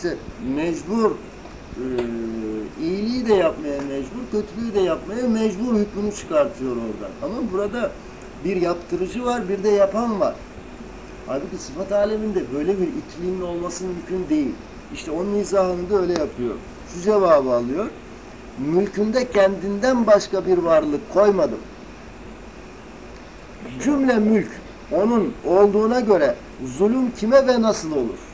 işte mecbur e, iyiliği de yapmaya mecbur, kötülüğü de yapmaya mecbur hükmünü çıkartıyor oradan. Ama burada bir yaptırıcı var, bir de yapan var. Halbuki sıfat aleminde böyle bir ikilimin olması mümkün değil. İşte onun izahını da öyle yapıyor. Şu cevabı alıyor. Mülkünde kendinden başka bir varlık koymadım. Cümle mülk onun olduğuna göre zulüm kime ve nasıl olur?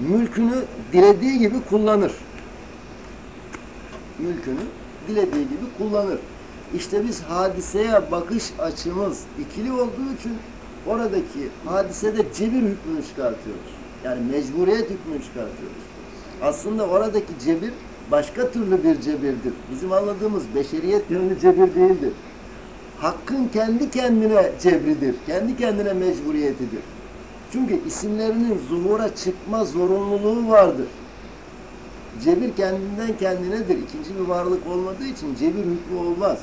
Mülkünü dilediği gibi kullanır. Mülkünü dilediği gibi kullanır. İşte biz hadiseye bakış açımız ikili olduğu için oradaki hadisede cebir hükmünü çıkartıyoruz. Yani mecburiyet hükmünü çıkartıyoruz. Aslında oradaki cebir başka türlü bir cebirdir. Bizim anladığımız beşeriyet yönlü cebir değildir. Hakkın kendi kendine cebridir. Kendi kendine mecburiyetidir. Çünkü isimlerinin zuhura çıkma zorunluluğu vardır. Cebir kendinden kendinedir. İkinci bir varlık olmadığı için cebir hükmü olmaz.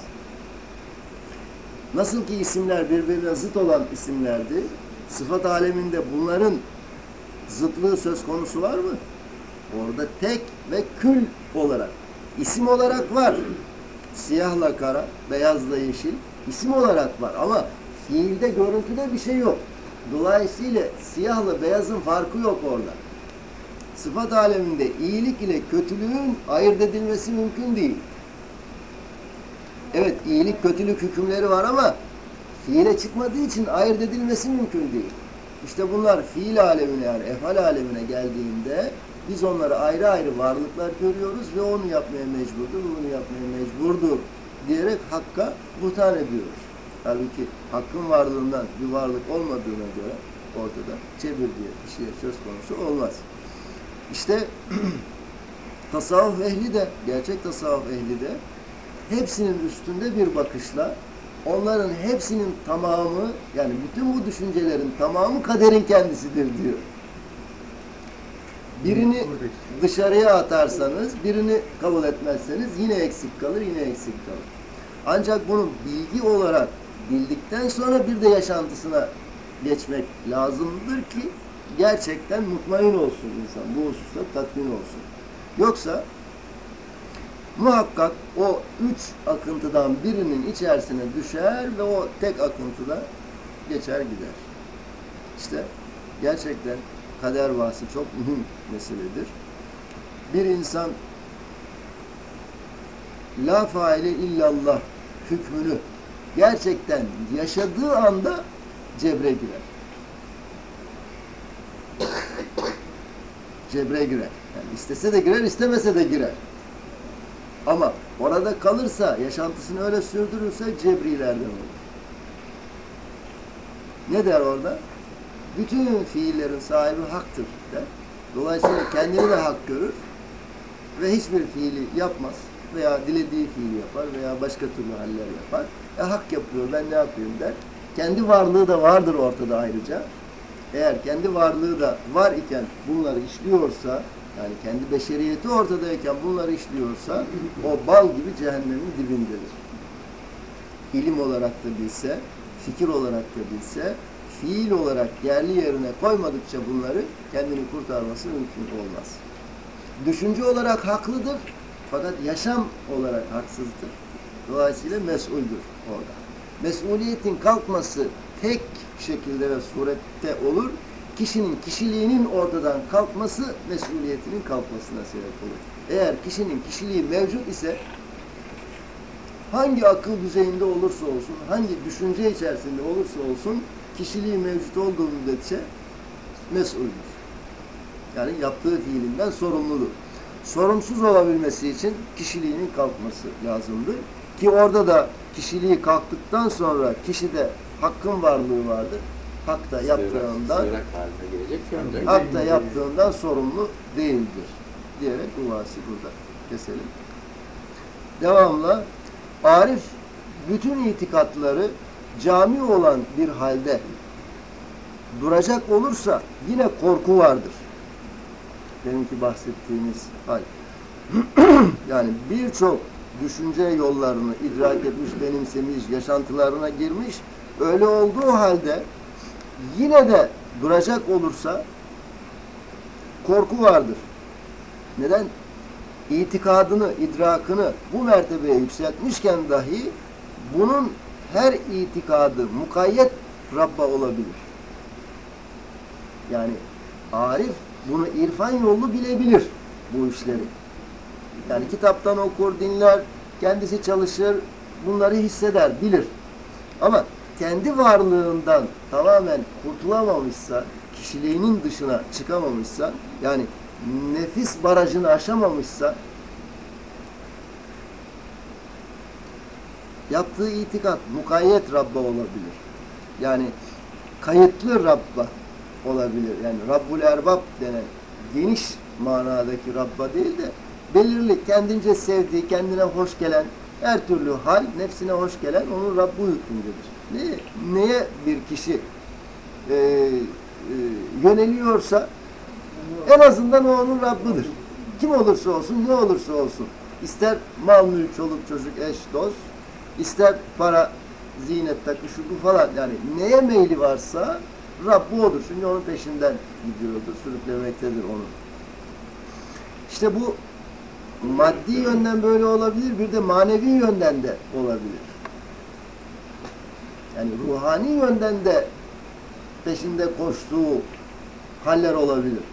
Nasıl ki isimler birbirine zıt olan isimlerdi, sıfat aleminde bunların zıtlığı söz konusu var mı? Orada tek ve kül olarak, isim olarak var. Siyahla kara, beyazla yeşil, isim olarak var ama fiilde, görüntüde bir şey yok. Dolayısıyla siyahla beyazın farkı yok orada. Sıfat aleminde iyilik ile kötülüğün ayırt edilmesi mümkün değil. Evet iyilik kötülük hükümleri var ama fiile çıkmadığı için ayırt edilmesi mümkün değil. İşte bunlar fiil alemine yani efal alemine geldiğinde biz onları ayrı ayrı varlıklar görüyoruz ve onu yapmaya mecburdur, bunu yapmaya mecburdur diyerek Hakk'a buhtan ediyoruz. Halbuki Hakk'ın varlığından bir varlık olmadığına göre ortada cebir diye bir şey söz konusu olmaz. İşte tasavvuf ehli de, gerçek tasavvuf ehli de hepsinin üstünde bir bakışla onların hepsinin tamamı yani bütün bu düşüncelerin tamamı kaderin kendisidir diyor. Birini dışarıya atarsanız, birini kabul etmezseniz yine eksik kalır, yine eksik kalır. Ancak bunu bilgi olarak bildikten sonra bir de yaşantısına geçmek lazımdır ki gerçekten mutmain olsun insan. Bu hususta tatmin olsun. Yoksa muhakkak o üç akıntıdan birinin içerisine düşer ve o tek akıntıda geçer gider. İşte gerçekten kader bahsi çok mühim meseledir. Bir insan la faile illallah hükmünü gerçekten yaşadığı anda cebre girer. Cebre girer. Yani istese de girer, istemese de girer. Ama orada kalırsa, yaşantısını öyle sürdürürse cebrilerden olur. Ne der orada? Bütün fiillerin sahibi haktır der. Dolayısıyla kendini de hak görür ve hiçbir fiili yapmaz veya dilediği fiili yapar veya başka türlü haller yapar. E hak yapıyor, ben ne yapayım der. Kendi varlığı da vardır ortada ayrıca. Eğer kendi varlığı da var iken bunları işliyorsa, yani kendi beşeriyeti ortadayken bunları işliyorsa, o bal gibi cehennemin dibindedir. İlim olarak da bilse, fikir olarak da bilse, fiil olarak yerli yerine koymadıkça bunları kendini kurtarması mümkün olmaz. Düşünce olarak haklıdır fakat yaşam olarak haksızdır. Dolayısıyla mesuldür orada. Mesuliyetin kalkması tek şekilde ve surette olur. Kişinin kişiliğinin ortadan kalkması mesuliyetinin kalkmasına sebep olur. Eğer kişinin kişiliği mevcut ise hangi akıl düzeyinde olursa olsun, hangi düşünce içerisinde olursa olsun kişiliği mevcut olduğu müddetçe mesuldür. Yani yaptığı fiilinden sorumludur. Sorumsuz olabilmesi için kişiliğinin kalkması lazımdır. Ki orada da kişiliği kalktıktan sonra kişide hakkın varlığı vardır. Hak da yaptığından gelecek hak da yaptığından sorumlu değildir. Diyerek bu bahsi burada keselim. Devamla Arif bütün itikatları cami olan bir halde duracak olursa yine korku vardır. Deminki bahsettiğimiz hal. yani birçok düşünce yollarını idrak etmiş, benimsemiş, yaşantılarına girmiş, öyle olduğu halde yine de duracak olursa korku vardır. Neden? İtikadını, idrakını bu mertebeye yükseltmişken dahi bunun her itikadı mukayyet Rabba olabilir. Yani Arif bunu irfan yolu bilebilir bu işleri. Yani kitaptan okur, dinler, kendisi çalışır, bunları hisseder, bilir. Ama kendi varlığından tamamen kurtulamamışsa, kişiliğinin dışına çıkamamışsa, yani nefis barajını aşamamışsa, yaptığı itikat mukayyet Rabba olabilir. Yani kayıtlı Rabba olabilir. Yani Rabbul Erbab denen geniş manadaki Rabba değil de belirli, kendince sevdiği, kendine hoş gelen her türlü hal, nefsine hoş gelen onun Rabbu hükmündedir. Ne, neye bir kişi e, e, yöneliyorsa en azından o onun Rabbıdır. Kim olursa olsun, ne olursa olsun. İster mal, mülk, çoluk, çocuk, eş, dost, ister para, zinet, takı, bu falan. Yani neye meyli varsa Rabbu odur. Çünkü onun peşinden gidiyordur, sürüklemektedir onu. İşte bu maddi yönden böyle olabilir, bir de manevi yönden de olabilir. Yani ruhani yönden de peşinde koştuğu haller olabilir.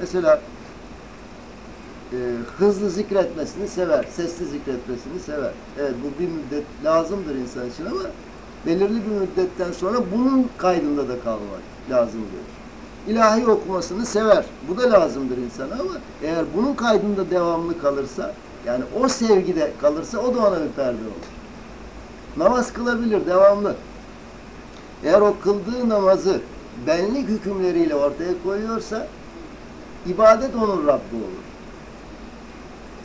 Mesela e, hızlı zikretmesini sever, sesli zikretmesini sever. Evet bu bir müddet lazımdır insan için ama belirli bir müddetten sonra bunun kaydında da kalmak lazımdır. İlahi okumasını sever. Bu da lazımdır insana ama eğer bunun kaydında devamlı kalırsa, yani o sevgide kalırsa o da ona bir perde olur. Namaz kılabilir devamlı. Eğer o kıldığı namazı benlik hükümleriyle ortaya koyuyorsa ibadet onun Rabbi olur.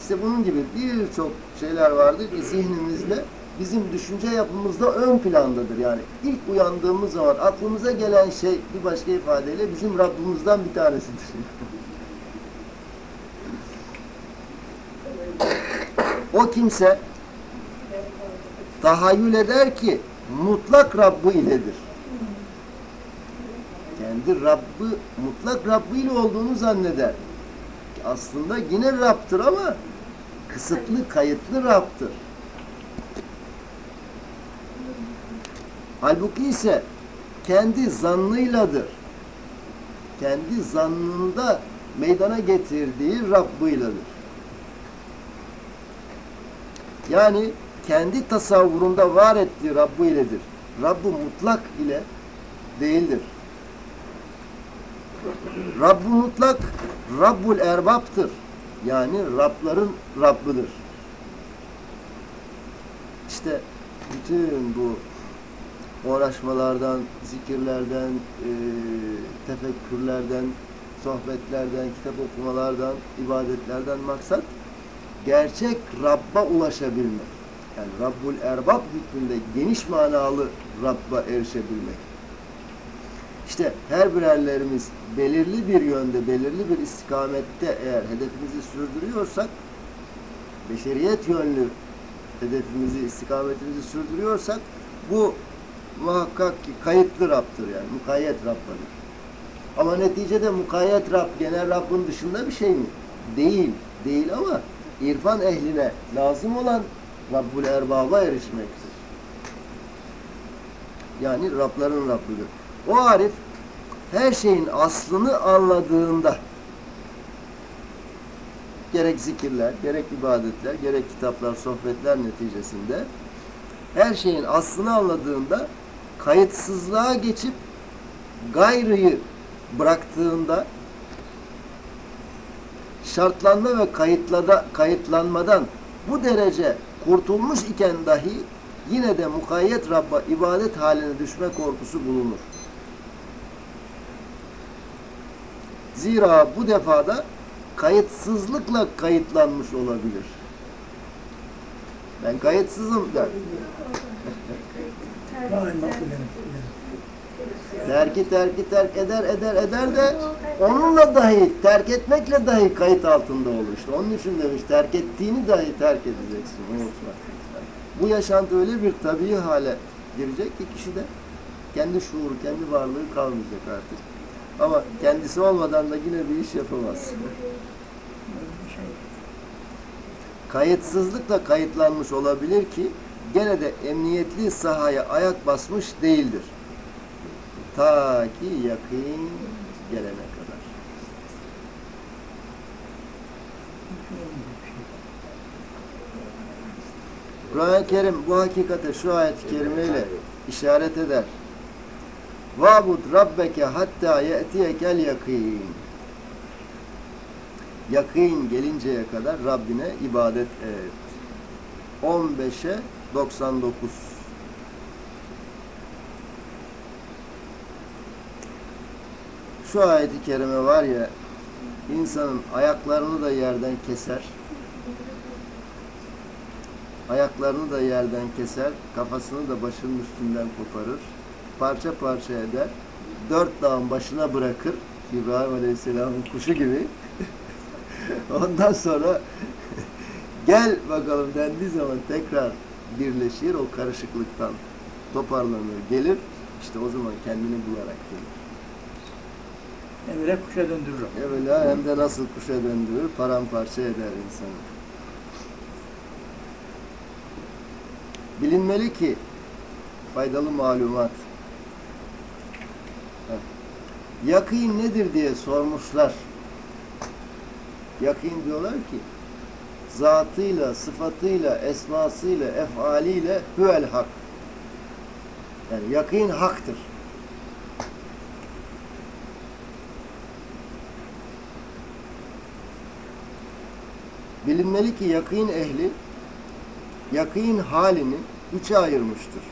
İşte bunun gibi birçok şeyler vardır ki zihnimizde bizim düşünce yapımızda ön plandadır. Yani ilk uyandığımız zaman aklımıza gelen şey bir başka ifadeyle bizim Rabbimizden bir tanesidir. o kimse tahayyül eder ki mutlak Rabbı iledir. Kendi Rabbı, mutlak Rabbı ile olduğunu zanneder. Aslında yine Rab'tır ama kısıtlı, kayıtlı Rab'tır. Halbuki ise kendi zannıyladır. Kendi zannında meydana getirdiği Rabbıyladır. Yani kendi tasavvurunda var ettiği Rabbu iledir. Rabbu mutlak ile değildir. Rabbu mutlak, Rabbul erbaptır. Yani Rabların Rabbıdır. İşte bütün bu uğraşmalardan, zikirlerden, e, tefekkürlerden, sohbetlerden, kitap okumalardan, ibadetlerden maksat gerçek Rabb'a ulaşabilmek. Yani Rabbul Erbab hükmünde geniş manalı Rabb'a erişebilmek. İşte her birerlerimiz belirli bir yönde, belirli bir istikamette eğer hedefimizi sürdürüyorsak, beşeriyet yönlü hedefimizi, istikametimizi sürdürüyorsak, bu muhakkak ki kayıtlı Rab'dır yani, mukayyet Rabb'dır. Ama neticede mukayyet Rab, genel Rabb'ın dışında bir şey mi? Değil, değil ama irfan ehline lazım olan Rabbul Erbab'a erişmektir. Yani Rabların Rabbidir. O Arif her şeyin aslını anladığında gerek zikirler, gerek ibadetler, gerek kitaplar, sohbetler neticesinde her şeyin aslını anladığında kayıtsızlığa geçip gayrıyı bıraktığında şartlanma ve kayıtlada, kayıtlanmadan bu derece kurtulmuş iken dahi yine de mukayyet Rabb'a ibadet haline düşme korkusu bulunur. Zira bu defada kayıtsızlıkla kayıtlanmış olabilir. Ben kayıtsızım der. Terki terki terk eder eder eder de onunla dahi terk etmekle dahi kayıt altında olur işte. Onun için demiş terk ettiğini dahi terk edeceksin. Unutma. Bu yaşantı öyle bir tabii hale girecek ki kişide kendi şuuru, kendi varlığı kalmayacak artık. Ama kendisi olmadan da yine bir iş yapamaz. Kayıtsızlıkla kayıtlanmış olabilir ki gene de emniyetli sahaya ayak basmış değildir. Ta ki yakın gelene kadar. Kur'an-ı Kerim bu hakikate şu ayet-i kerimeyle işaret eder. Vabud rabbeke hatta ye'tiyekel yakîn. Yakîn gelinceye kadar Rabbine ibadet et. 15'e 99. Şu ayeti kerime var ya insanın ayaklarını da yerden keser. Ayaklarını da yerden keser, kafasını da başının üstünden koparır parça parça eder. Dört dağın başına bırakır. İbrahim Aleyhisselam'ın kuşu gibi. Ondan sonra gel bakalım dendiği zaman tekrar birleşir. O karışıklıktan toparlanır, gelir. İşte o zaman kendini bularak gelir. Emre kuşa döndürür. Evvela hem de nasıl kuşa döndürür, paramparça eder insanı. Bilinmeli ki faydalı malumat Yakîn nedir diye sormuşlar. Yakîn diyorlar ki zatıyla, sıfatıyla, esmasıyla, efaliyle hüvel hak. Yani yakîn haktır. Bilinmeli ki yakîn ehli yakîn halini üçe ayırmıştır.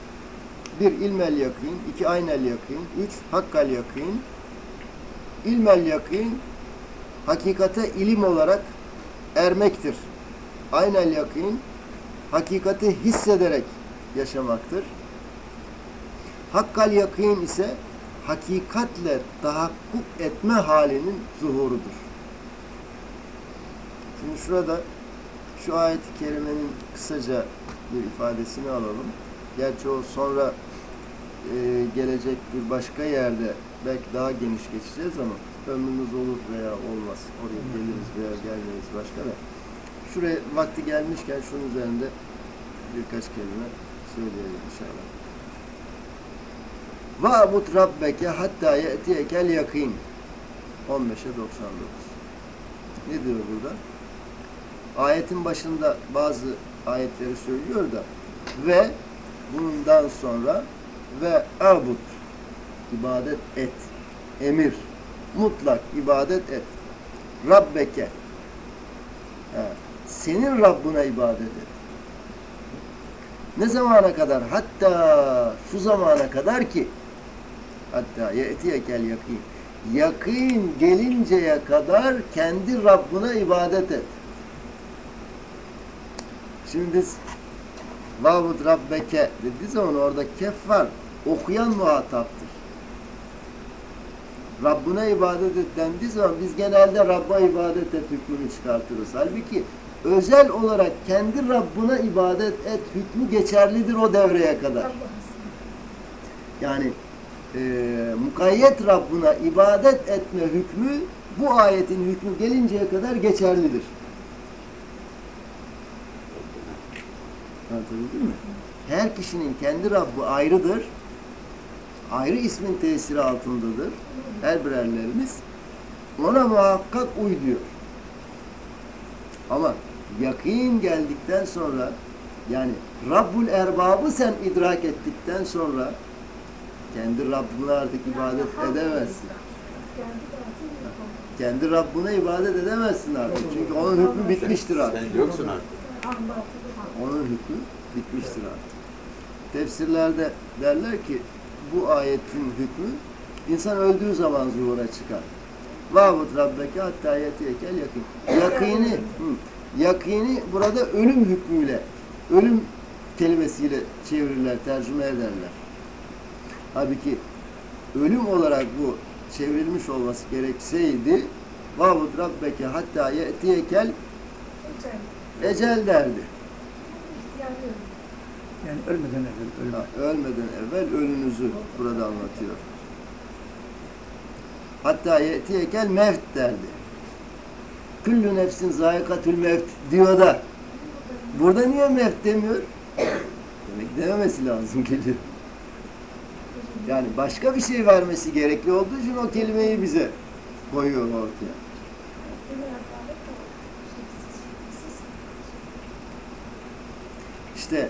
Bir ilmel yakîn, iki aynel yakîn, üç hakkal yakîn, İlmel yakin hakikate ilim olarak ermektir. Aynel yakin hakikati hissederek yaşamaktır. Hakkal yakin ise hakikatle tahakkuk etme halinin zuhurudur. Şimdi şurada şu ayet-i kerimenin kısaca bir ifadesini alalım. Gerçi o sonra e, gelecek bir başka yerde belki daha geniş geçeceğiz ama ömrümüz olur veya olmaz. Oraya geliriz veya gelmeyiz başka da. Şuraya vakti gelmişken şunun üzerinde birkaç kelime söyleyelim inşallah. Va'bud rabbeke hatta ye'tiyekel yakin. 15'e 99. Ne diyor burada? Ayetin başında bazı ayetleri söylüyor da ve bundan sonra ve abud ibadet et. Emir. Mutlak ibadet et. Rabbeke. Ha, senin Rabbuna ibadet et. Ne zamana kadar? Hatta şu zamana kadar ki hatta ye'tiyekel yakin. Yakın gelinceye kadar kendi Rabbuna ibadet et. Şimdi biz Vavud Rabbeke dediği zaman orada kef var. Okuyan muhataptır. Rabbine ibadet et dendiği zaman biz genelde Rabb'a ibadet et hükmünü çıkartırız. Halbuki özel olarak kendi Rabbine ibadet et hükmü geçerlidir o devreye kadar. Yani e, mukayyet Rabbına ibadet etme hükmü bu ayetin hükmü gelinceye kadar geçerlidir. Anlatabildim mi? Her kişinin kendi Rabbi ayrıdır. Ayrı ismin tesiri altındadır. Her birerlerimiz. Ona muhakkak uy diyor. Ama yakın geldikten sonra yani Rabbul Erbab'ı sen idrak ettikten sonra kendi Rabbine artık ibadet edemezsin. Kendi Rabbine ibadet edemezsin artık. Çünkü onun hükmü bitmiştir artık. Sen yoksun artık. Onun hükmü bitmiştir artık. Tefsirlerde derler ki bu ayetin hükmü insan öldüğü zaman zuhura çıkar. Vahvut Rabbeke hatta yetiyekel yakın. Yakini, hı, yakini burada ölüm hükmüyle, ölüm kelimesiyle çevirirler, tercüme ederler. Halbuki ölüm olarak bu çevrilmiş olması gerekseydi Vahvut Rabbeke hatta yetiyekel ecel derdi. Yani ölmeden evvel ölüm. Ha, ölmeden evvel ölünüzü burada anlatıyor. Hatta yetiyekel mevt derdi. Küllü nefsin zayikatül mevt diyor da burada niye mevt demiyor? Demek dememesi lazım geliyor. Yani başka bir şey vermesi gerekli olduğu için o kelimeyi bize koyuyor ortaya. İşte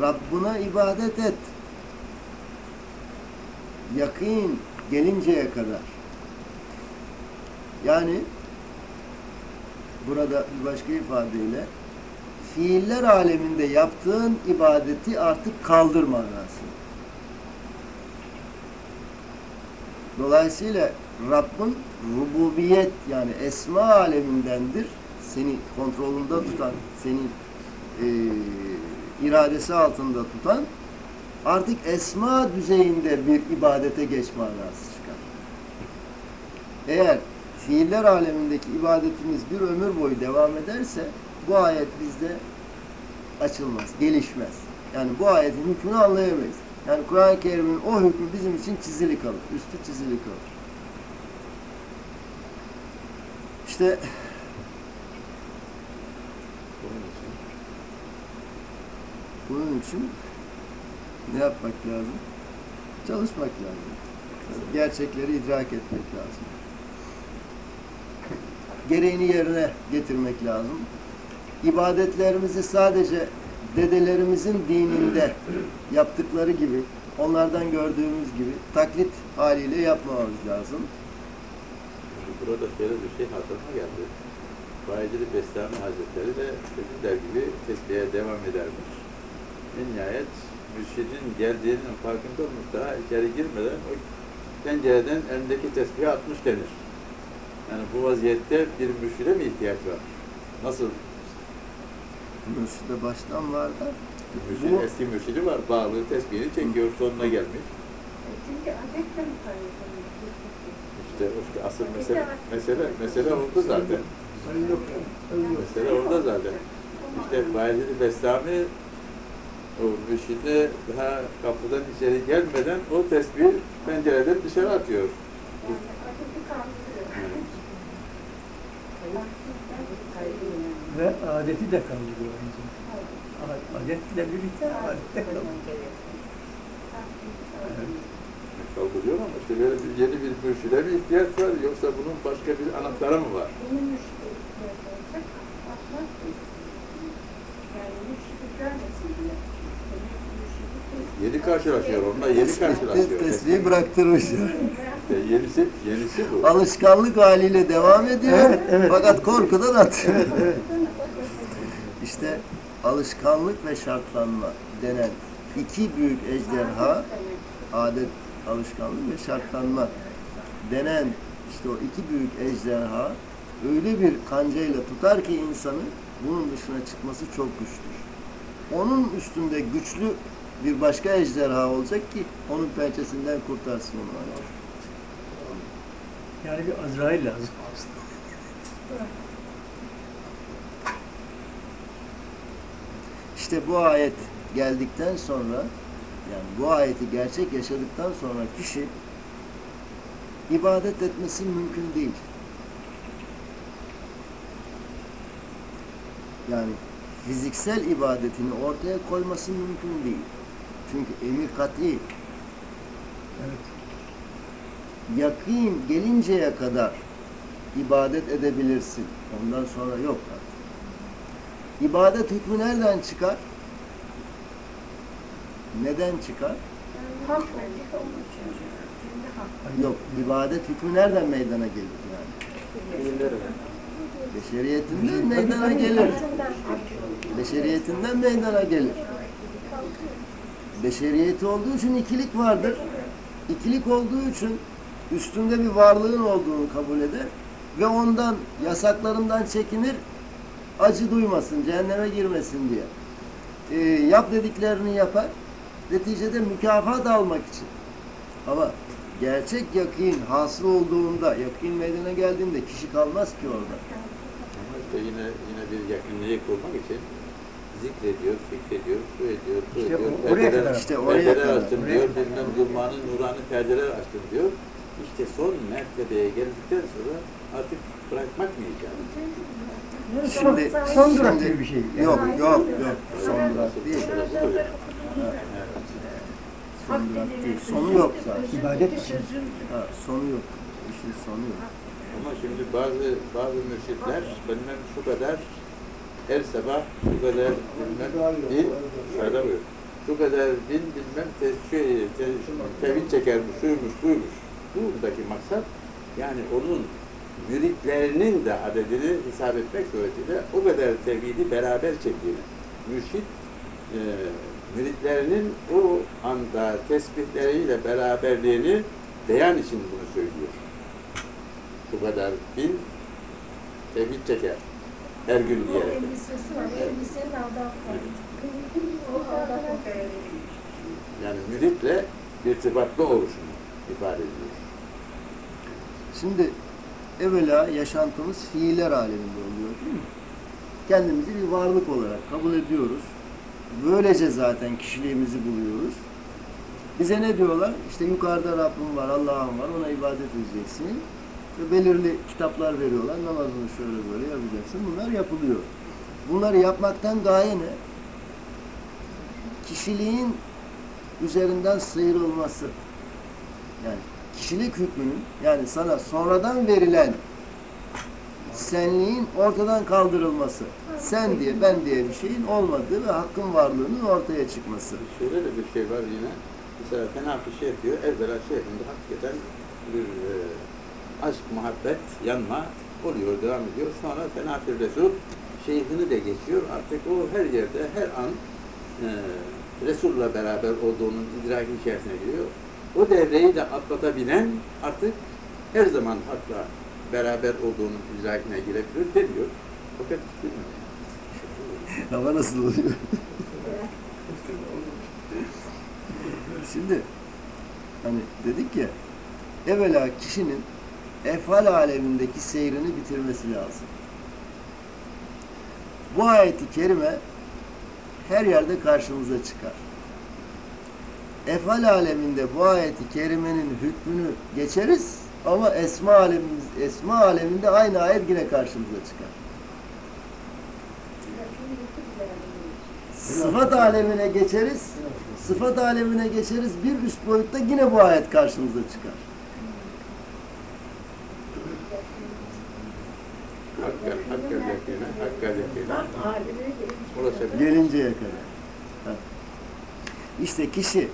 Rabbuna ibadet et. Yakın gelinceye kadar. Yani burada bir başka ifadeyle fiiller aleminde yaptığın ibadeti artık kaldır manası. Dolayısıyla Rabbin rububiyet yani esma alemindendir. Seni kontrolünde tutan, seni e, iradesi altında tutan artık esma düzeyinde bir ibadete geç manası. Eğer fiiller alemindeki ibadetimiz bir ömür boyu devam ederse bu ayet bizde açılmaz, gelişmez. Yani bu ayetin hükmünü anlayamayız. Yani Kur'an-ı Kerim'in o hükmü bizim için çizili kalır, üstü çizili kalır. İşte Bunun için ne yapmak lazım? Çalışmak lazım. Gerçekleri idrak etmek lazım. Gereğini yerine getirmek lazım. İbadetlerimizi sadece dedelerimizin dininde yaptıkları gibi, onlardan gördüğümüz gibi taklit haliyle yapmamamız lazım. Burada şöyle bir şey hatırıma geldi. Bayezid Bestami Hazretleri de dediler gibi tesbihe devam edermiş. En nihayet mürşidin geldiğinin farkında olmuş daha içeri girmeden o pencereden elindeki tesbihi atmış denir. Yani bu vaziyette bir mürşide mi ihtiyaç var? Nasıl? Mürşide baştan var da Mürşid, Bu- eski mürşidi var. Bağlı tesbihini çekiyor sonuna gelmiş. Çünkü adetle mi kaynaklanıyor? İşte, işte asıl mesele, mesele, mesele orada zaten. Mesele orada zaten. İşte Bayezid Bestami o mürşide daha kapıdan içeri gelmeden o tesbihi pencereden dışarı atıyor. Yani adeti kaldırıyor. Ve adeti de kaldırıyor. aynı zamanda. Adetle birlikte adet de kaldırıyor. Evet. Kaldırıyor ama işte böyle bir yeni bir mürşide bir ihtiyaç var yoksa bunun başka bir anahtarı mı var? Benim müşteri ihtiyaç olacak. Yani müşteri görmesin diye. Yeni karşılaşıyor onunla yeni karşılaşıyor. tesbihi bıraktırmış. İşte yenisi, yenisi bu. Alışkanlık haliyle devam ediyor. Evet, evet. Fakat korkudan atıyor. İşte alışkanlık ve şartlanma denen iki büyük ejderha, adet, alışkanlık ve şartlanma denen işte o iki büyük ejderha öyle bir kancayla tutar ki insanı bunun dışına çıkması çok güçtür. Onun üstünde güçlü bir başka ejderha olacak ki onun pençesinden kurtarsın onu. Yani bir Azrail lazım. İşte bu ayet geldikten sonra yani bu ayeti gerçek yaşadıktan sonra kişi ibadet etmesi mümkün değil. Yani fiziksel ibadetini ortaya koyması mümkün değil. Çünkü emir kat'i Evet. yakın gelinceye kadar ibadet edebilirsin. Ondan sonra yok artık. İbadet hükmü nereden çıkar? Neden çıkar? Yok, ibadet hükmü nereden meydana gelir yani? Beşeriyetinden meydana gelir. Beşeriyetinden meydana gelir. Beşeriyeti olduğu için ikilik vardır. İkilik olduğu için üstünde bir varlığın olduğunu kabul eder ve ondan yasaklarından çekinir, acı duymasın, cehenneme girmesin diye. Ee, yap dediklerini yapar, neticede mükafat almak için. Ama gerçek yakın hasıl olduğunda, yakın meydana geldiğinde kişi kalmaz ki orada. Ama işte yine yine bir yakınlığı kurmak için zikrediyor, fikrediyor, şu ediyor, bu İşte ediyor. Perdeler- kadar. İşte oraya perdeler açtım diyor, bilmem zulmanın nurani perdeler açtım diyor. İşte son mertebeye geldikten sonra artık bırakmak mı? Yani Şimdi- son, son durak gibi bir şey. Yok yok yok. Son durak değil. Evet. Son durak değil. Sonu yok zaten. İbadet. Ha, sonu yok. İşin sonu yok. Ama şimdi bazı bazı mürşitler bilmem şu kadar her sabah şu kadar bilmem bin şöyle buyur. Şu kadar bin bilmem te, şey, te, tevhid çekermiş, şuymuş, buymuş. Buradaki maksat yani onun müritlerinin de adedini hesap etmek suretiyle o kadar tevhidi beraber çektiğini. Mürşit e, müritlerinin o anda tesbihleriyle beraberliğini beyan için bunu söylüyor şu kadar bin tevhid çeker. Her gün O diyerek. elbisesi var. Elbisenin aldatma. Yani müritle irtibatlı oluşunu ifade ediyor. Şimdi evvela yaşantımız fiiller aleminde oluyor değil mi? Kendimizi bir varlık olarak kabul ediyoruz. Böylece zaten kişiliğimizi buluyoruz. Bize ne diyorlar? İşte yukarıda Rabbim var, Allah'ım var, ona ibadet edeceksin. Belirli kitaplar veriyorlar. Namazını şöyle böyle yapacaksın. Bunlar yapılıyor. Bunları yapmaktan gaye ne? Kişiliğin üzerinden sıyrılması. Yani kişilik hükmünün yani sana sonradan verilen senliğin ortadan kaldırılması. Sen diye ben diye bir şeyin olmadığı ve hakkın varlığının ortaya çıkması. Şöyle de bir şey var yine. Mesela Fenafi şey diyor, evvela şeyhinde hakikaten bir e, aşk, muhabbet, yanma oluyor, devam ediyor. Sonra Fenafi Resul şeyhini de geçiyor. Artık o her yerde, her an e, Resul'la beraber olduğunun idraki içerisine giriyor. O devreyi de atlatabilen artık her zaman hakla beraber olduğunun idrakine girebilir demiyor. Fakat bilmiyorum. Hava nasıl oluyor? Şimdi hani dedik ya evvela kişinin efal alemindeki seyrini bitirmesi lazım. Bu ayeti kerime her yerde karşımıza çıkar. Efal aleminde bu ayeti kerimenin hükmünü geçeriz ama esma alemimiz esma aleminde aynı ayet yine karşımıza çıkar. Sıfat alemine geçeriz. Sıfat alemine geçeriz. Bir üst boyutta yine bu ayet karşımıza çıkar. Hakka, hakka zekine, hakka zekine ulaşabilir. Gelinceye kadar. Ha. İşte kişi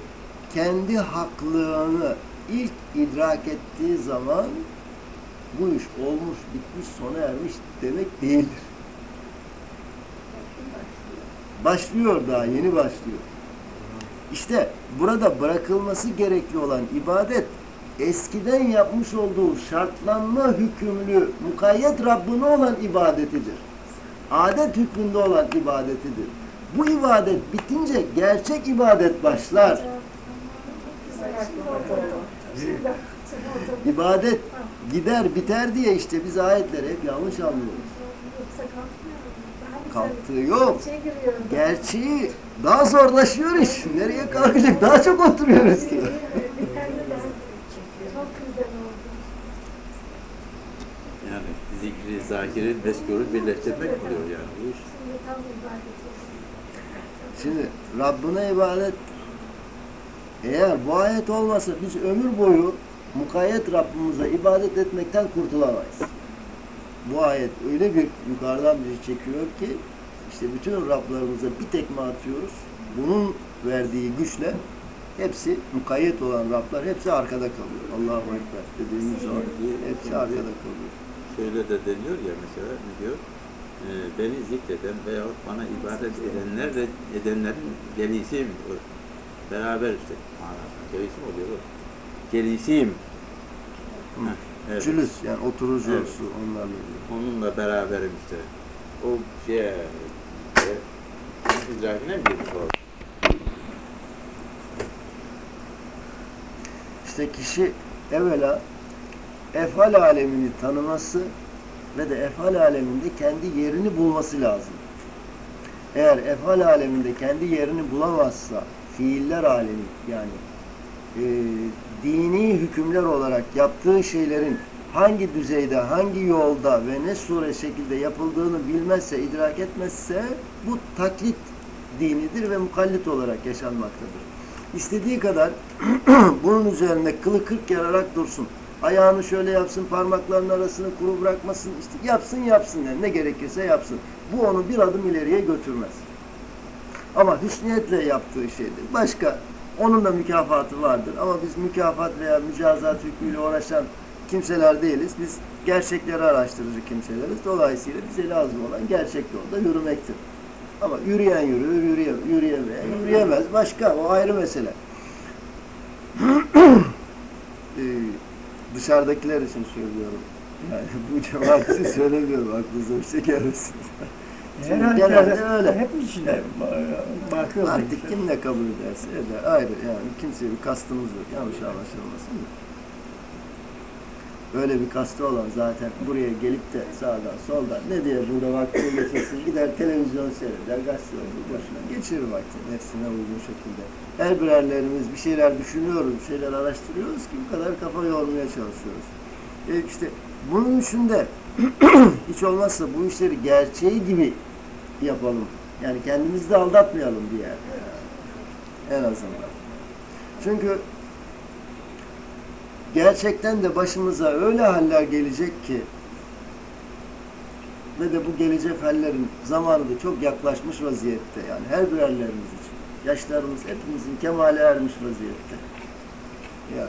kendi haklılığını ilk idrak ettiği zaman bu iş olmuş, bitmiş, sona ermiş demek değildir. Başlıyor daha, yeni başlıyor. İşte burada bırakılması gerekli olan ibadet eskiden yapmış olduğu şartlanma hükümlü mukayyet Rabbine olan ibadetidir. Adet hükmünde olan ibadetidir. Bu ibadet bitince gerçek ibadet başlar. İbadet gider biter diye işte biz ayetleri hep yanlış anlıyoruz. Kalktığı yok. Gerçeği daha zorlaşıyor iş. Nereye kalkacak? Daha çok oturuyoruz. Oldu. Yani zikri, zakiri, meskuru birleştirmek oluyor yani bu iş. Şimdi Rabbine ibadet eğer bu ayet olmasa biz ömür boyu mukayyet Rabbimize ibadet etmekten kurtulamayız. Bu ayet öyle bir yukarıdan bizi çekiyor ki işte bütün Rablarımıza bir tekme atıyoruz. Bunun verdiği güçle hepsi mukayyet olan Rablar hepsi arkada kalıyor. Allahu Ekber dediğimiz zaman hepsi arkada kalıyor. Şöyle de deniyor ya mesela ne diyor? Ee, beni zikreden veyahut bana ibadet edenler ve edenlerin gelisiyim. Beraber işte. Manasında gelisi mi oluyor? Gelisiyim. Hı. Evet. Cülüs yani oturucu Evet. onlarla diyor. Onunla beraberim işte. O şeye, e, idrakine mi girmiş o? İşte kişi evvela efal alemini tanıması ve de efal aleminde kendi yerini bulması lazım. Eğer efal aleminde kendi yerini bulamazsa fiiller alemi yani e, dini hükümler olarak yaptığı şeylerin hangi düzeyde, hangi yolda ve ne sure şekilde yapıldığını bilmezse, idrak etmezse bu taklit dinidir ve mukallit olarak yaşanmaktadır. İstediği kadar bunun üzerinde kılı kırk yararak dursun. Ayağını şöyle yapsın, parmaklarının arasını kuru bırakmasın, işte yapsın yapsın yani ne gerekirse yapsın. Bu onu bir adım ileriye götürmez. Ama hüsniyetle yaptığı şeydir. Başka, onun da mükafatı vardır. Ama biz mükafat veya mücazat hükmüyle uğraşan kimseler değiliz. Biz gerçekleri araştırıcı kimseleriz. Dolayısıyla bize lazım olan gerçek yolda yürümektir. Ama yürüyen yürür, yürüye, yürüyemeyen yürüyemez. Başka, o ayrı mesele. Dışarıdakiler için söylüyorum. Yani bu cemaat için söylemiyorum. Aklınıza bir şey gelmesin. Genelde öyle. hepimiz için de bakıyoruz. Artık kim ne kabul ederse eder. Ayrı yani kimseye bir kastımız yok. Yanlış anlaşılmasın da. Öyle bir kastı olan zaten buraya gelip de sağdan soldan ne diye burada vaktini geçirsin gider televizyon seyreder, gazete okur başına geçirir vaktini nefsine uygun şekilde. Her birerlerimiz bir şeyler düşünüyoruz, bir şeyler araştırıyoruz ki bu kadar kafa yormaya çalışıyoruz. E işte bunun için de hiç olmazsa bu işleri gerçeği gibi yapalım. Yani kendimizi de aldatmayalım diye. En azından. Çünkü gerçekten de başımıza öyle haller gelecek ki ve de bu gelecek hallerin zamanı da çok yaklaşmış vaziyette yani her birerlerimiz için. Yaşlarımız hepimizin kemale ermiş vaziyette. Ya.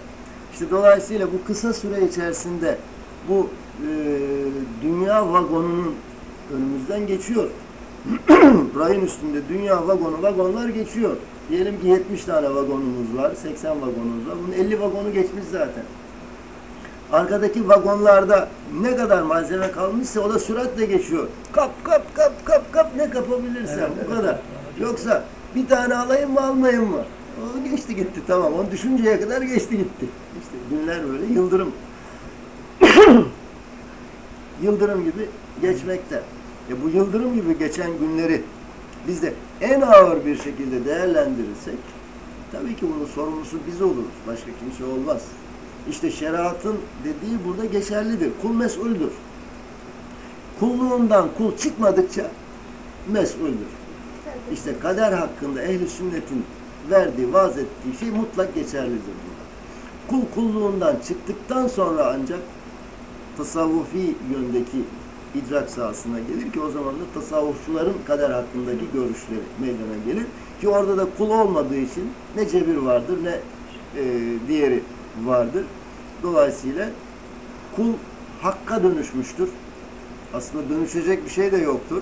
İşte dolayısıyla bu kısa süre içerisinde bu e, dünya vagonunun önümüzden geçiyor. Rayın üstünde dünya vagonu vagonlar geçiyor. Diyelim ki 70 tane vagonumuz var, 80 vagonumuz var. Bunun 50 vagonu geçmiş zaten. Arkadaki vagonlarda ne kadar malzeme kalmışsa o da süratle geçiyor. Kap kap kap kap kap ne kapabilirsen Evet, bu evet. kadar. Yoksa bir tane alayım mı almayayım mı? O geçti gitti tamam. Onu düşünceye kadar geçti gitti. İşte günler böyle yıldırım. yıldırım gibi geçmekte. E bu yıldırım gibi geçen günleri biz de en ağır bir şekilde değerlendirirsek tabii ki bunun sorumlusu biz oluruz. Başka kimse olmaz. İşte şeriatın dediği burada geçerlidir. Kul mesuldür. Kulluğundan kul çıkmadıkça mesuldür. İşte kader hakkında ehli sünnetin verdiği, vaaz ettiği şey mutlak geçerlidir burada. Kul kulluğundan çıktıktan sonra ancak tasavvufi yöndeki idrak sahasına gelir ki o zaman da tasavvufçuların kader hakkındaki görüşleri meydana gelir. Ki orada da kul olmadığı için ne cebir vardır ne e, diğeri vardır. Dolayısıyla kul hakka dönüşmüştür. Aslında dönüşecek bir şey de yoktur.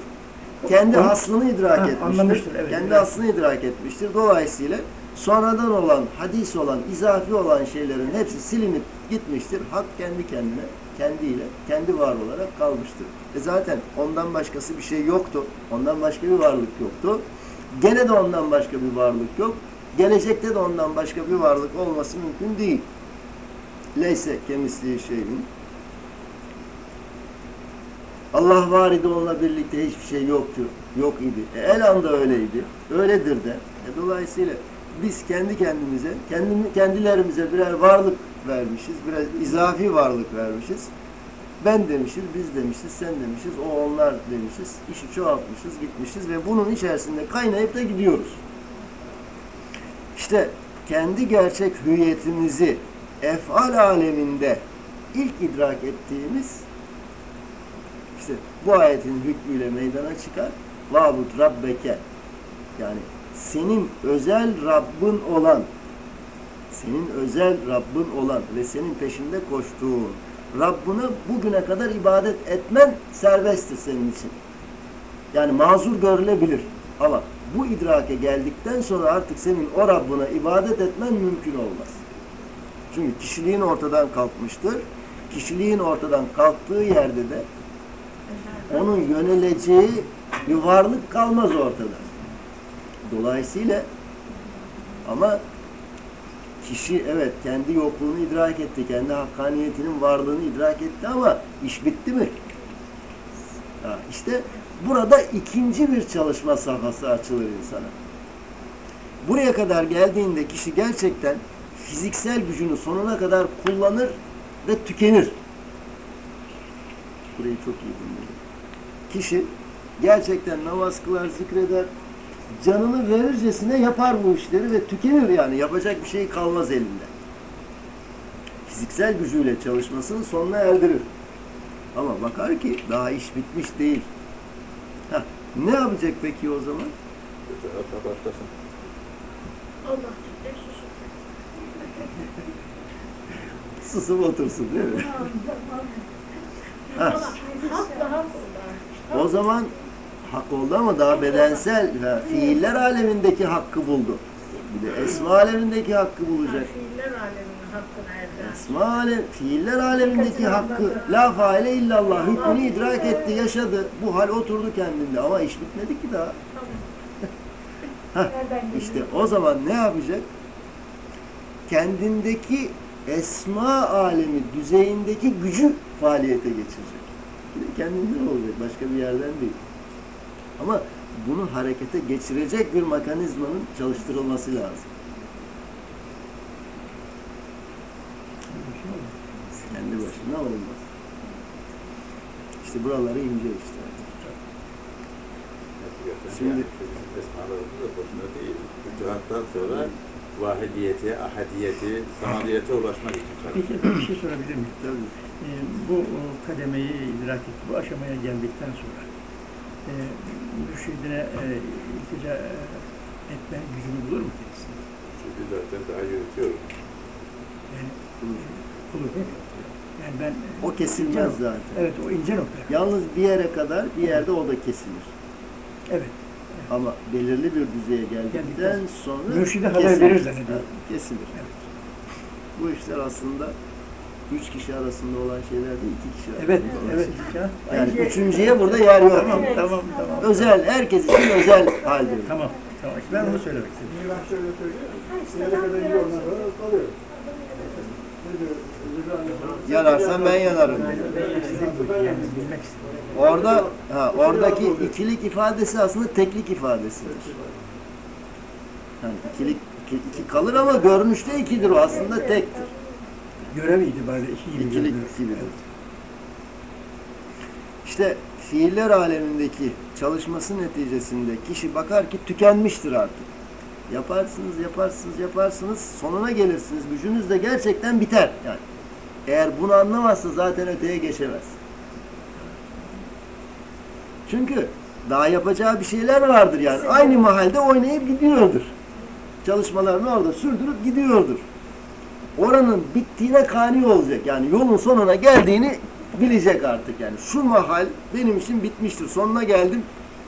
Kendi Onu- aslını idrak Ha, etmiştir. evet, Kendi evet. aslını idrak etmiştir. Dolayısıyla sonradan olan, hadis olan, izafi olan şeylerin hepsi silinip gitmiştir. Hak kendi kendine, kendiyle, kendi var olarak kalmıştır. E zaten ondan başkası bir şey yoktu. Ondan başka bir varlık yoktu. Gene de ondan başka bir varlık yok. Gelecekte de ondan başka bir varlık olması mümkün değil. Leyse kemisliği şeyin. Allah var idi onunla birlikte hiçbir şey yoktu. Yok idi. E, el anda öyleydi. Öyledir de. E, dolayısıyla biz kendi kendimize, kendi, kendilerimize birer varlık vermişiz. Biraz izafi varlık vermişiz. Ben demişiz, biz demişiz, sen demişiz, o onlar demişiz. İşi çoğaltmışız, gitmişiz ve bunun içerisinde kaynayıp da gidiyoruz. İşte kendi gerçek hüviyetimizi efal aleminde ilk idrak ettiğimiz işte bu ayetin hükmüyle meydana çıkar. Vabut Rabbeke yani senin özel Rabbin olan senin özel Rabbin olan ve senin peşinde koştuğun Rabbine bugüne kadar ibadet etmen serbesttir senin için. Yani mazur görülebilir. Ama bu idrake geldikten sonra artık senin o Rabbine ibadet etmen mümkün olmaz. Çünkü kişiliğin ortadan kalkmıştır. Kişiliğin ortadan kalktığı yerde de onun yöneleceği bir varlık kalmaz ortada. Dolayısıyla ama kişi evet kendi yokluğunu idrak etti, kendi hakkaniyetinin varlığını idrak etti ama iş bitti mi? Ha, işte burada ikinci bir çalışma safhası açılır insana. Buraya kadar geldiğinde kişi gerçekten fiziksel gücünü sonuna kadar kullanır ve tükenir. Burayı çok iyi dinleyin. Kişi gerçekten namaz kılar, zikreder, canını verircesine yapar bu işleri ve tükenir yani. Yapacak bir şey kalmaz elinde. Fiziksel gücüyle çalışmasını sonuna erdirir. Ama bakar ki daha iş bitmiş değil. Heh, ne yapacak peki o zaman? Allah. Susup otursun değil mi? Kolay. o zaman hak oldu ama daha bedensel ve fiiller alemindeki hakkı buldu. Bir de esma alemindeki hakkı bulacak. Fiiller aleminin hakkını. Esma alem, fiiller alemindeki hakkı la faile illallah hükmünü idrak etti, yaşadı. Bu hal oturdu kendinde ama iş bitmedi ki daha. Heh, İşte o zaman ne yapacak? Kendindeki esma alemi düzeyindeki gücü faaliyete geçirecek. Bir de kendinden olacak, başka bir yerden değil. Ama bunu harekete geçirecek bir mekanizmanın çalıştırılması lazım. Kendi başına olmaz. İşte buraları ince işte. Şimdi-. Fütühattan sonra vahidiyete, ahadiyeti, samadiyete ulaşmak için çalışıyor. Peki bir şey sorabilir miyim? Tabii. Ee, bu kademeyi idrak et, bu aşamaya geldikten sonra e, mürşidine e, iltica e, etme gücünü bulur mu kendisi? Çünkü zaten daha yürütüyorum. Yani bulur. Yani ben O kesilmez zaten. Evet o ince nokta. Yalnız bir yere kadar bir yerde o da kesilir. Evet. Ama belirli bir düzeye geldikten sonra Mürşide haber verir zannediyorum. Evet, kesilir. Bu işler aslında üç kişi arasında olan şeyler değil, iki kişi arasında Evet, olan evet. Ya. Yani üçüncüye burada yer yok. Tamam, tamam, tamam. Özel, herkes için özel halde. Tamam, tamam. İşte ben onu söylemek istedim. Ben şöyle söyleyeyim. Sinir'e kadar iyi ondan sonra kalıyor. Ne diyor? Yanarsan ben yanarım. Yani bilmek istedim. Orada ha, oradaki ikilik ifadesi aslında teklik ifadesidir. Yani ikilik iki, iki kalır ama görünüşte ikidir o aslında tektir. Görev itibariyle iki gibi İkilik görünüyor. gibidir. İşte fiiller alemindeki çalışması neticesinde kişi bakar ki tükenmiştir artık. Yaparsınız, yaparsınız, yaparsınız, sonuna gelirsiniz. Gücünüz de gerçekten biter. Yani eğer bunu anlamazsa zaten öteye geçemez. Çünkü daha yapacağı bir şeyler vardır yani. Aynı mahalde oynayıp gidiyordur. Çalışmalarını orada sürdürüp gidiyordur. Oranın bittiğine kani olacak. Yani yolun sonuna geldiğini bilecek artık yani. Şu mahal benim için bitmiştir. Sonuna geldim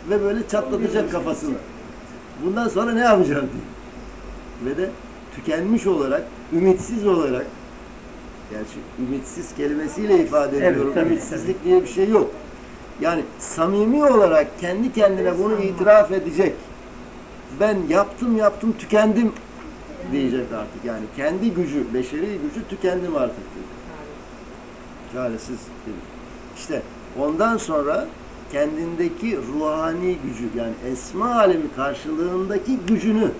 ve böyle çatlatacak kafasını. Bundan sonra ne yapacağım diye. Ve de tükenmiş olarak, ümitsiz olarak gerçi ümitsiz kelimesiyle ifade Evet, ediyorum. tabii, Ümitsizlik diye bir şey yok. Yani samimi olarak kendi kendine bunu itiraf edecek. Ben yaptım yaptım tükendim diyecek artık. Yani kendi gücü, beşeri gücü tükendim artık diyor. Çaresiz gibi. İşte ondan sonra kendindeki ruhani gücü yani esma alemi karşılığındaki gücünü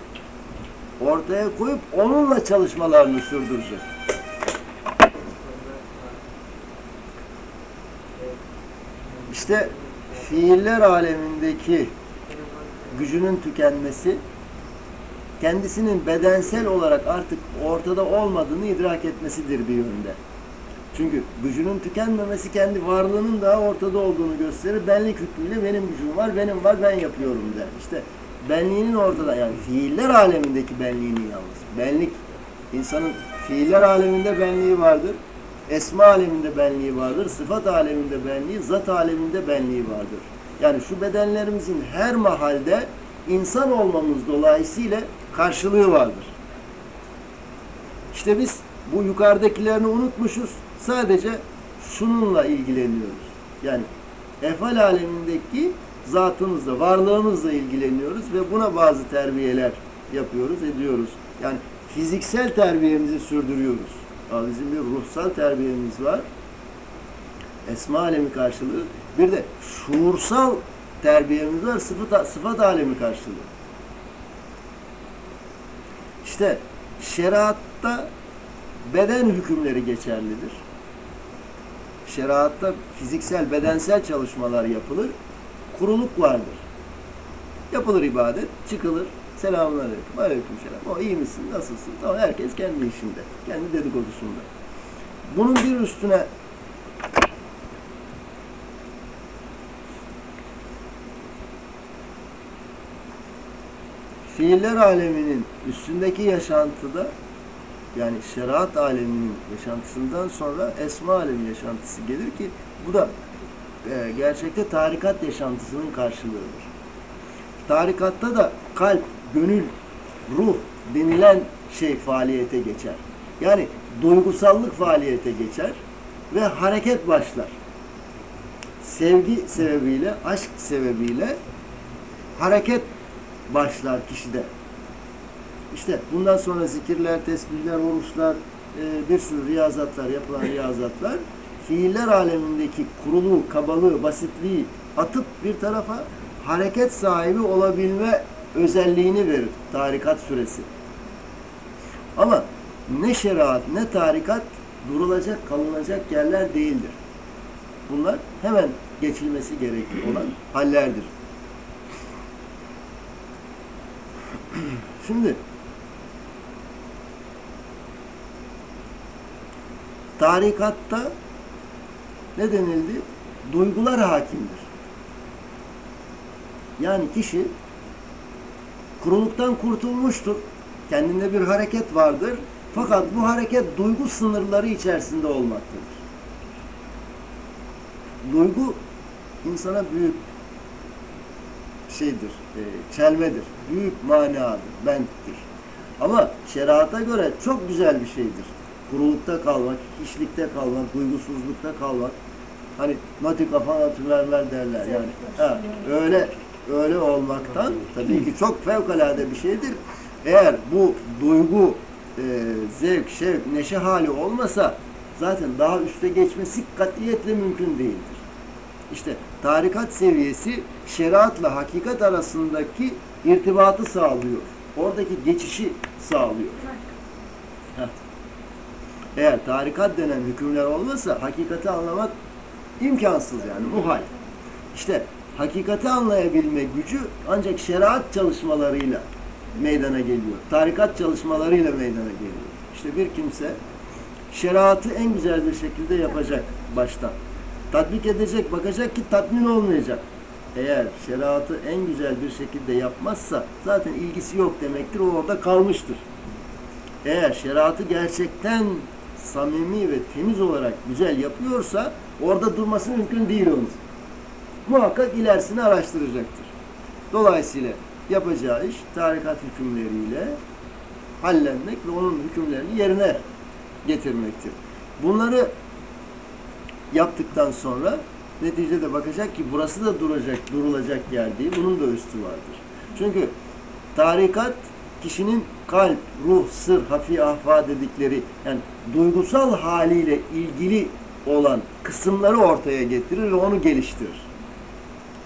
ortaya koyup onunla çalışmalarını sürdürecek. İşte fiiller alemindeki gücünün tükenmesi kendisinin bedensel olarak artık ortada olmadığını idrak etmesidir bir yönde. Çünkü gücünün tükenmemesi kendi varlığının daha ortada olduğunu gösterir. Benlik hükmüyle benim gücüm var, benim var, ben yapıyorum der. İşte benliğinin ortada yani fiiller alemindeki benliğini yalnız. Benlik, insanın fiiller aleminde benliği vardır. Esma aleminde benliği vardır. Sıfat aleminde benliği, zat aleminde benliği vardır. Yani şu bedenlerimizin her mahalde insan olmamız dolayısıyla karşılığı vardır. İşte biz bu yukarıdakilerini unutmuşuz. Sadece şununla ilgileniyoruz. Yani efal alemindeki zatımızla, varlığımızla ilgileniyoruz ve buna bazı terbiyeler yapıyoruz, ediyoruz. Yani fiziksel terbiyemizi sürdürüyoruz. Bizim bir ruhsal terbiyemiz var. Esma alemi karşılığı. Bir de şuursal terbiyemiz var. Sıfat, sıfat alemi karşılığı. İşte şeriatta beden hükümleri geçerlidir. Şeriatta fiziksel, bedensel çalışmalar yapılır. Kuruluk vardır. Yapılır ibadet, çıkılır. Selamun aleyküm, aleyküm selam. O iyi misin, nasılsın? Tamam, herkes kendi işinde, kendi dedikodusunda. Bunun bir üstüne fiiller aleminin üstündeki yaşantıda yani şeriat aleminin yaşantısından sonra esma alemi yaşantısı gelir ki bu da e, gerçekte tarikat yaşantısının karşılığıdır. Tarikatta da kalp, gönül, ruh denilen şey faaliyete geçer. Yani duygusallık faaliyete geçer ve hareket başlar. Sevgi sebebiyle, aşk sebebiyle hareket başlar kişide. İşte bundan sonra zikirler, tesbihler, oruçlar, e, bir sürü riyazatlar, yapılan riyazatlar fiiller alemindeki kuruluğu, kabalığı, basitliği atıp bir tarafa hareket sahibi olabilme özelliğini verir tarikat süresi. Ama ne şeriat ne tarikat durulacak, kalınacak yerler değildir. Bunlar hemen geçilmesi gerekli olan hallerdir. Şimdi tarikatta ne denildi? Duygular hakimdir. Yani kişi kuruluktan kurtulmuştur. Kendinde bir hareket vardır. Fakat bu hareket duygu sınırları içerisinde olmaktadır. Duygu insana büyük şeydir, e, çelmedir, büyük manadır, benttir. Ama şeriata göre çok güzel bir şeydir. Kurulukta kalmak, hiçlikte kalmak, duygusuzlukta kalmak. Hani nati kafan atıverler derler yani. Ha, öyle öyle olmaktan tabii ki çok fevkalade bir şeydir. Eğer bu duygu, e, zevk, şevk, neşe hali olmasa zaten daha üste geçmesi katiyetle mümkün değildir. İşte tarikat seviyesi şeriatla hakikat arasındaki irtibatı sağlıyor. Oradaki geçişi sağlıyor. Eğer tarikat denen hükümler olmasa hakikati anlamak imkansız yani muhal. İşte hakikati anlayabilme gücü ancak şeriat çalışmalarıyla meydana geliyor. Tarikat çalışmalarıyla meydana geliyor. İşte bir kimse şeriatı en güzel bir şekilde yapacak baştan. Tatbik edecek, bakacak ki tatmin olmayacak. Eğer şeriatı en güzel bir şekilde yapmazsa zaten ilgisi yok demektir. O orada kalmıştır. Eğer şeriatı gerçekten samimi ve temiz olarak güzel yapıyorsa orada durması mümkün değil onun. Muhakkak ilerisini araştıracaktır. Dolayısıyla yapacağı iş tarikat hükümleriyle hallenmek ve onun hükümlerini yerine getirmektir. Bunları yaptıktan sonra neticede bakacak ki burası da duracak, durulacak yer değil, bunun da üstü vardır. Çünkü tarikat kişinin kalp, ruh, sır, hafi, ahva dedikleri yani duygusal haliyle ilgili olan kısımları ortaya getirir ve onu geliştirir.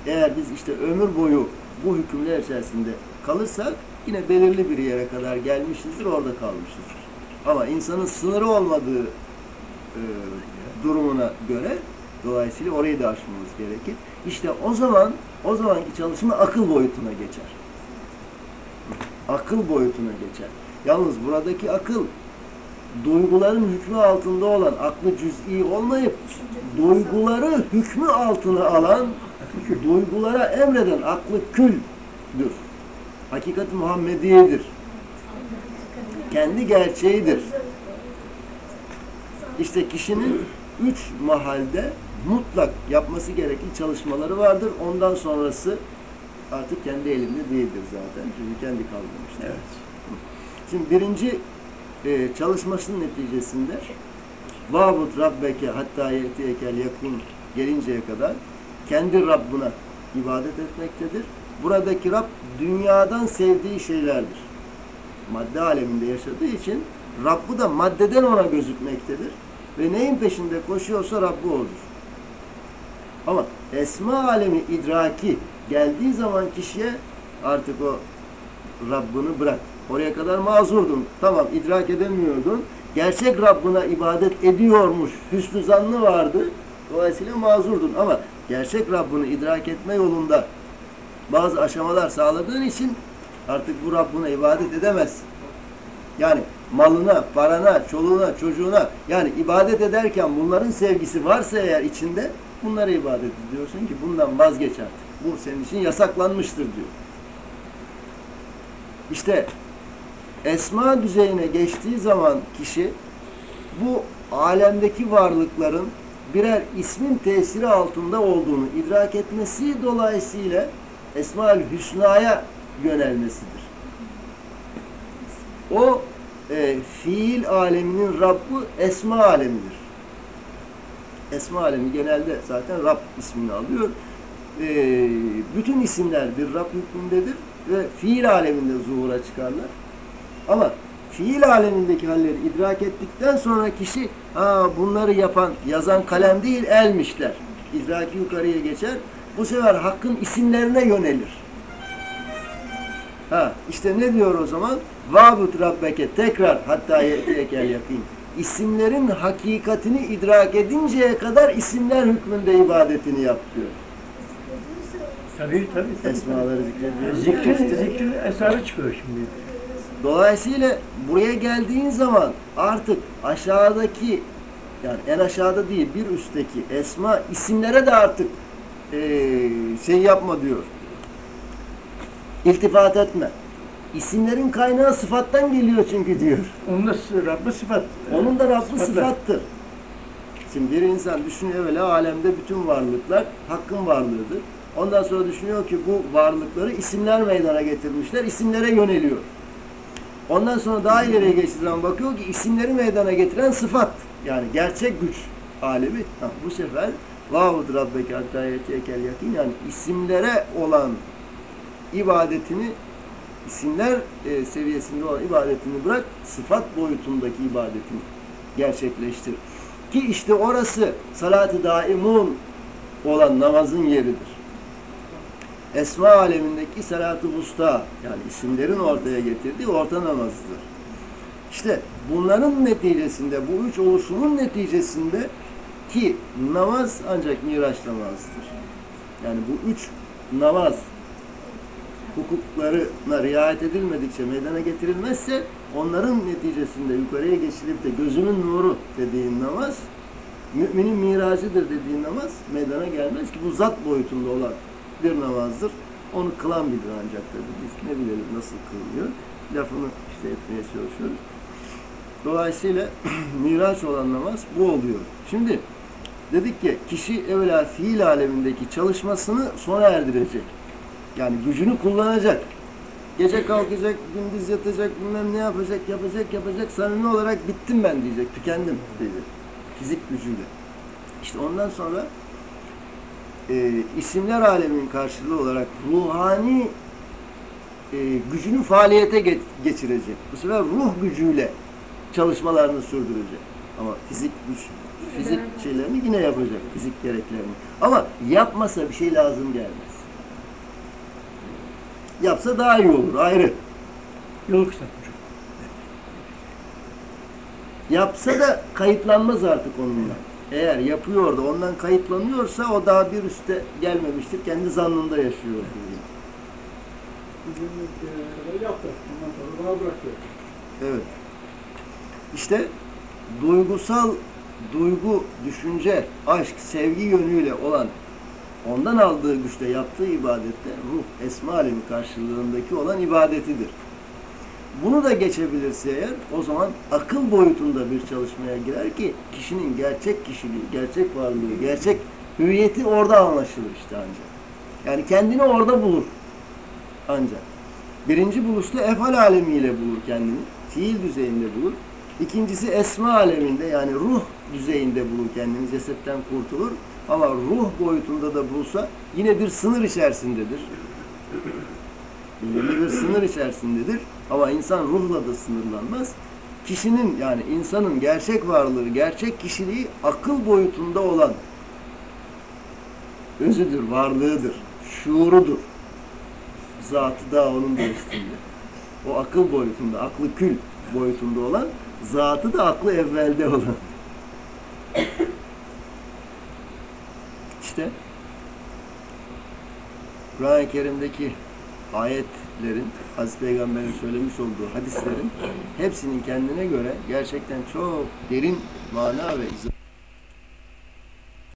Eğer biz işte ömür boyu bu hükümler içerisinde kalırsak yine belirli bir yere kadar gelmişizdir, orada kalmışızdır. Ama insanın sınırı olmadığı e, durumuna göre dolayısıyla orayı da aşmamız gerekir. İşte o zaman o zamanki çalışma akıl boyutuna geçer. Akıl boyutuna geçer. Yalnız buradaki akıl duyguların hükmü altında olan aklı cüz'i olmayıp duyguları hükmü altına alan duygulara emreden aklı küldür. Hakikat Muhammediyedir. Kendi gerçeğidir. İşte kişinin üç mahalde mutlak yapması gerekli çalışmaları vardır. Ondan sonrası artık kendi elinde değildir zaten. Çünkü kendi kaldırmıştır. Evet. Şimdi birinci e, çalışmasının neticesinde Vabut Rabbeke hatta yetiyekel yakun gelinceye kadar kendi Rabbına ibadet etmektedir. Buradaki Rab dünyadan sevdiği şeylerdir. Madde aleminde yaşadığı için Rabbu da maddeden ona gözükmektedir. Ve neyin peşinde koşuyorsa Rabbu odur. Ama esma alemi idraki geldiği zaman kişiye artık o Rabbini bırak. Oraya kadar mazurdun. Tamam idrak edemiyordun. Gerçek Rabbına ibadet ediyormuş. Hüsnü zannı vardı. Dolayısıyla mazurdun ama gerçek Rabbini idrak etme yolunda bazı aşamalar sağladığın için artık bu Rabbine ibadet edemezsin. Yani malına, parana, çoluğuna, çocuğuna yani ibadet ederken bunların sevgisi varsa eğer içinde bunlara ibadet ediyorsun ki bundan vazgeç artık. Bu senin için yasaklanmıştır diyor. İşte esma düzeyine geçtiği zaman kişi bu alemdeki varlıkların birer ismin tesiri altında olduğunu idrak etmesi dolayısıyla Esma-ül Hüsna'ya yönelmesidir. O e, fiil aleminin Rabbı esma alemidir. Esma alemi genelde zaten Rab ismini alıyor. E, bütün isimler bir Rab hükmündedir ve fiil aleminde zuhura çıkarlar. Ama fiil alemindeki halleri idrak ettikten sonra kişi ha bunları yapan, yazan kalem değil elmişler. İdraki yukarıya geçer. Bu sefer hakkın isimlerine yönelir. Ha işte ne diyor o zaman? Vabut Rabbeke tekrar hatta yetekel yakın. İsimlerin hakikatini idrak edinceye kadar isimler hükmünde ibadetini yap diyor. Tabii tabii. tabii. Esmaları zikrediyor. Zikrin, zikrin esarı çıkıyor şimdi. Dolayısıyla buraya geldiğin zaman artık aşağıdaki yani en aşağıda değil bir üstteki esma isimlere de artık eee, şey yapma diyor. İltifat etme. İsimlerin kaynağı sıfattan geliyor çünkü diyor. Onun da Rabbı sıfat. Onun da Rabbı Sıfatlar. sıfattır. Şimdi bir insan düşünüyor evvela alemde bütün varlıklar hakkın varlığıdır. Ondan sonra düşünüyor ki bu varlıkları isimler meydana getirmişler, isimlere yöneliyor. Ondan sonra daha ileriye geçtiği zaman bakıyor ki isimleri meydana getiren sıfat. Yani gerçek güç alemi. Ha, bu sefer Vahud Rabbeke hatta yetekel yakin yani isimlere olan ibadetini isimler e, seviyesinde olan ibadetini bırak sıfat boyutundaki ibadetini gerçekleştir. Ki işte orası salat-ı daimun olan namazın yeridir. Esma alemindeki salat-ı vusta yani isimlerin ortaya getirdiği orta namazıdır. İşte bunların neticesinde, bu üç oluşumun neticesinde ki namaz ancak miraç namazıdır. Yani bu üç namaz hukuklarına riayet edilmedikçe meydana getirilmezse onların neticesinde yukarıya geçilip de gözümün nuru dediğin namaz müminin miracıdır dediğin namaz meydana gelmez ki bu zat boyutunda olan bir namazdır. Onu kılan bilir ancak tabii. Biz ne bilelim nasıl kılınıyor. Lafını işte etmeye çalışıyoruz. Dolayısıyla miraç olan namaz bu oluyor. Şimdi dedik ki kişi evvela fiil alemindeki çalışmasını sona erdirecek. Yani gücünü kullanacak. Gece kalkacak, gündüz yatacak, bilmem ne yapacak, yapacak, yapacak. Samimi olarak bittim ben diyecek, tükendim diyecek. Fizik gücüyle. İşte ondan sonra e, isimler aleminin karşılığı olarak ruhani e, gücünü faaliyete ge- geçirecek. Bu sefer ruh gücüyle çalışmalarını sürdürecek. Ama fizik güç, fizik şeylerini yine yapacak, fizik gereklerini. Ama yapmasa bir şey lazım gelmez. Yapsa daha iyi olur, ayrı. Yol kısaltmış. Yapsa da kayıtlanmaz artık onunla. Eğer yapıyor da ondan kayıtlanıyorsa o daha bir üste gelmemiştir. Kendi zannında yaşıyor. Yaptı. Ondan sonra bana bıraktı. Evet. İşte duygusal duygu, düşünce, aşk, sevgi yönüyle olan ondan aldığı güçle yaptığı ibadette ruh, esma alemi karşılığındaki olan ibadetidir. Bunu da geçebilirse eğer o zaman akıl boyutunda bir çalışmaya girer ki kişinin gerçek kişiliği, gerçek varlığı, gerçek hüviyeti orada anlaşılır işte ancak. Yani kendini orada bulur ancak. Birinci buluşta efal alemiyle bulur kendini. Fiil düzeyinde bulur. İkincisi esma aleminde yani ruh düzeyinde bulur kendini. Cesetten kurtulur. Ama ruh boyutunda da bulsa yine bir sınır içerisindedir. Belirli bir sınır içerisindedir. Ama insan ruhla da sınırlanmaz. Kişinin yani insanın gerçek varlığı, gerçek kişiliği akıl boyutunda olan özüdür, varlığıdır, şuurudur. Zatı da onun da üstünde. O akıl boyutunda, aklı kül boyutunda olan, zatı da aklı evvelde olan. İşte Kur'an-ı Kerim'deki ayetlerin, Hazreti Peygamber'in söylemiş olduğu hadislerin hepsinin kendine göre gerçekten çok derin mana ve izah